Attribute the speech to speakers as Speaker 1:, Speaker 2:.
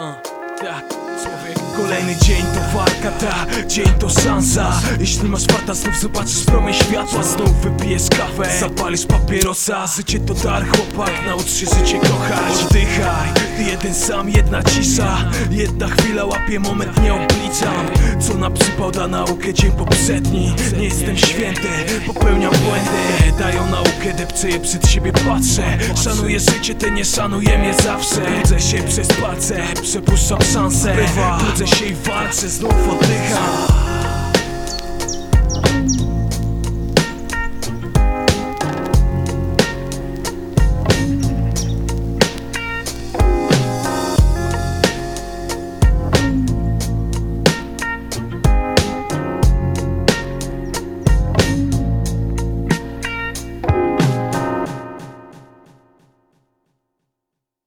Speaker 1: Uh. Kolejny dzień to walka, ta Dzień to sansa Jeśli masz farta, znów zobaczysz promień światła. Znów wypijesz kawę, zapalisz papierosa. Życie to dar, chłopak, naucz się życie kochać. Oddychaj, ty jeden sam, jedna cisza. Jedna chwila łapie moment, nie obliczam Co na przypał da naukę dzień poprzedni. Nie jestem święty, popełniam błędy. Dają naukę, depczę je przed siebie patrzę. Szanuję życie, ty nie szanuje mnie zawsze. Budzę się przez palce, przepuszczam szansę Budzę się i walczę, znów oddycham